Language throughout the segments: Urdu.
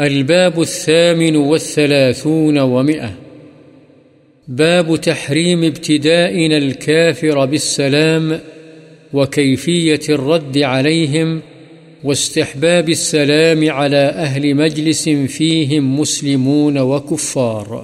الباب الثامن والثلاثون ومئة. باب تحريم ابتدائنا الكافر بالسلام وكيفية الرد عليهم واستحباب السلام على أهل مجلس فيهم مسلمون وكفار.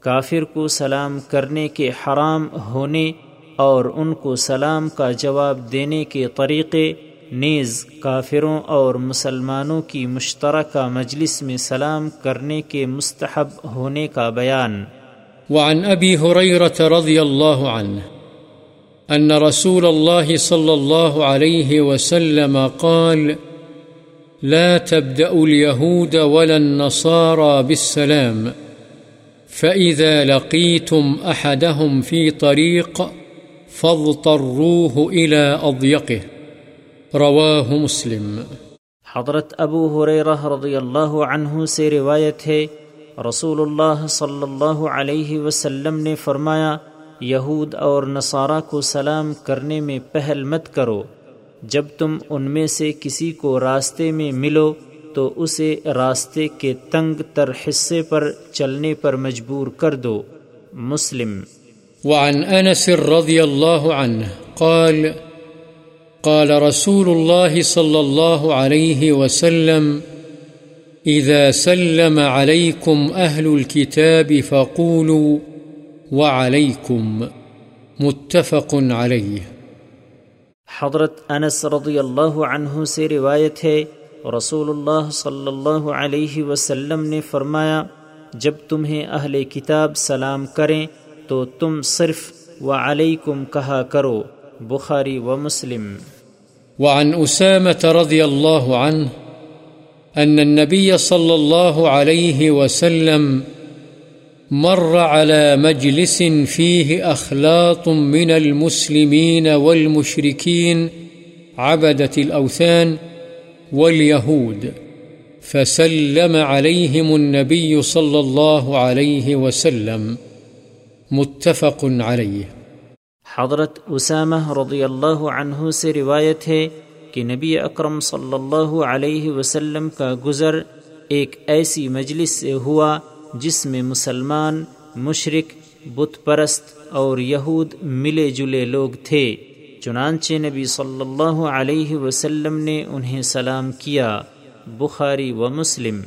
کافر کو سلام کرنے کے حرام ہونے اور ان کو سلام کا جواب دینے کے طریقے نیز کافروں اور مسلمانوں کی مشترکہ مجلس میں سلام کرنے کے مستحب ہونے کا بیان۔ وعن أبي هريرة رضي الله عنه أن رسول الله صلى الله عليه وسلم قال، لا تبدأ اليهود ولا النصارى بالسلام، فإذا لقيتم أحدهم في طريق فاضطروه إلى أضيقه۔ رواه مسلم. حضرت ابو حریرہ رضی اللہ عنہ سے روایت ہے رسول اللہ صلی اللہ علیہ وسلم نے فرمایا یہود اور نصارہ کو سلام کرنے میں پہل مت کرو۔ جب تم ان میں سے کسی کو راستے میں ملو تو اسے راستے کے تنگ تر حصے پر چلنے پر مجبور کر دو۔ مسلم۔ وعن أنس رضي الله عنه قال قال رسول الله صلى الله عليه وسلم، إذا سلم عليكم أهل الكتاب فقولوا وعليكم متفق عليه. حضرت انس رضی اللہ عنہ سے روایت ہے، رسول اللہ صلی اللہ علیہ وسلم نے فرمایا، جب تمہیں اہل کتاب سلام کریں، تو تم صرف و علیکم کہا کرو۔ بخاری و مسلم وعن أسامة رضي الله عنه أن النبي صلى الله عليه وسلم مر على مجلس فيه أخلاط من المسلمين والمشركين عبدة الأوثان واليهود فسلم عليهم النبي صلى الله عليه وسلم متفق عليه حضرت اسامہ رضی اللہ عنہ سے روایت ہے کہ نبی اکرم صلی اللہ علیہ وسلم کا گزر ایک ایسی مجلس سے ہوا جس میں مسلمان، مشرق، بت پرست اور یہود ملے جلے لوگ تھے۔ چنانچہ نبی صلی اللہ علیہ وسلم نے انہیں سلام کیا، بخاری و مسلم۔